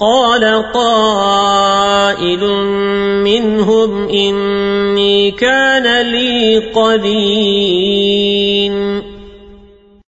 قال قائل منهم إني كان لي قدير.